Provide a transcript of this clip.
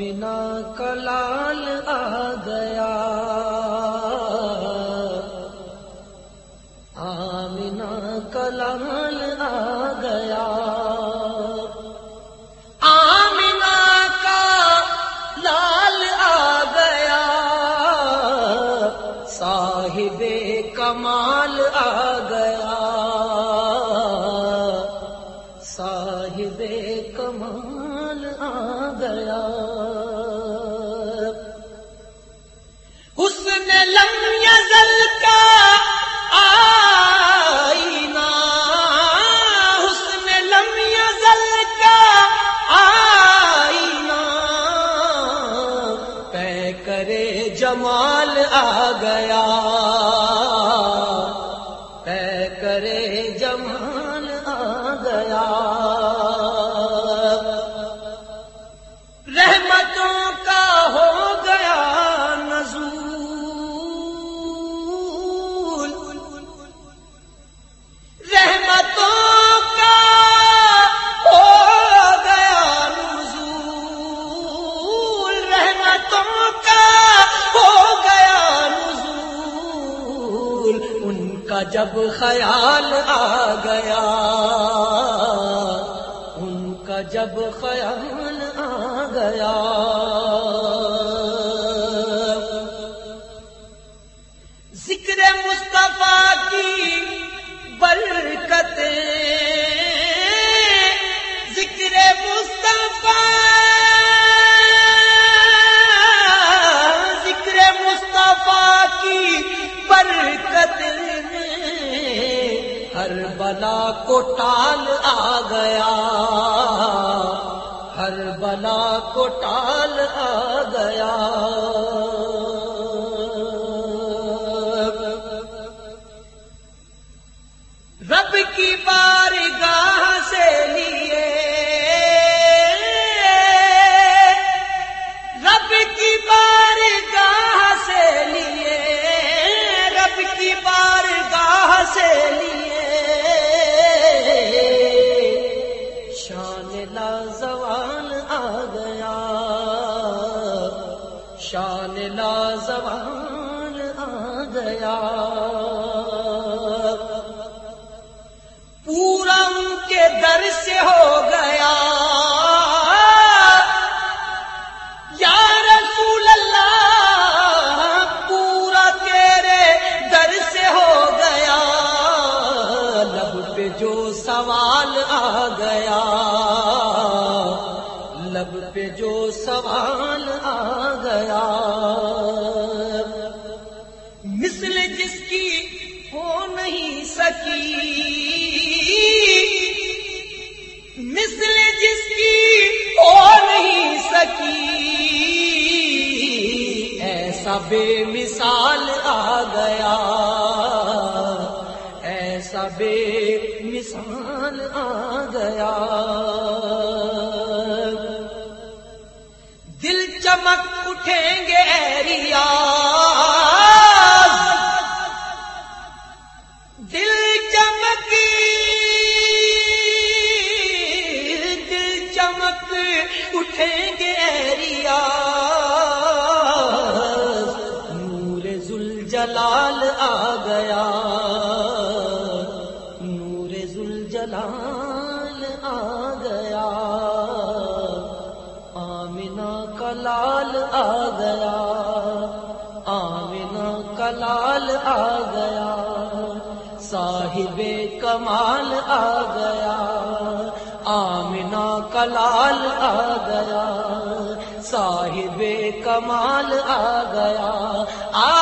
مینا کلال آ گیا۔ آمنا کلال آ گیا حسن لم یزل کا آئینہ۔ حسن لم یزل کا آئینہ۔ پہ کرے جمال آ گیا۔ تم کا ہو گیا نزول، ان کا جب خیال آ گیا، ان کا جب خیال آ گیا۔ برکت ہر بلا کو ٹال آ گیا۔ ہر بلا کو ٹال آ گیا۔ رب کی بارگاہ شان لا آ گیا۔ پورا ان کے در سے ہو گیا۔ یا رسول اللہ، پورا تیرے در سے ہو گیا۔ لب پہ جو سوال آ گیا۔ لب پہ جو سوال آ گیا۔ سکی۔ مثل جس کی ہو نہیں سکی۔ ایسا بے مثال آ گیا۔ ایسا بے مثال آ گیا۔ دل چمک اٹھیں گے ریاض اٹھیں گے ریاض نور زل جلال آ گیا۔ نور زل جلال آ گیا۔ آمنا کلال آ گیا۔ آمنا کلال آ گیا۔ صاحب کمال آ گیا۔ آمنا آ گیا صاحب کمال آ گیا۔ آ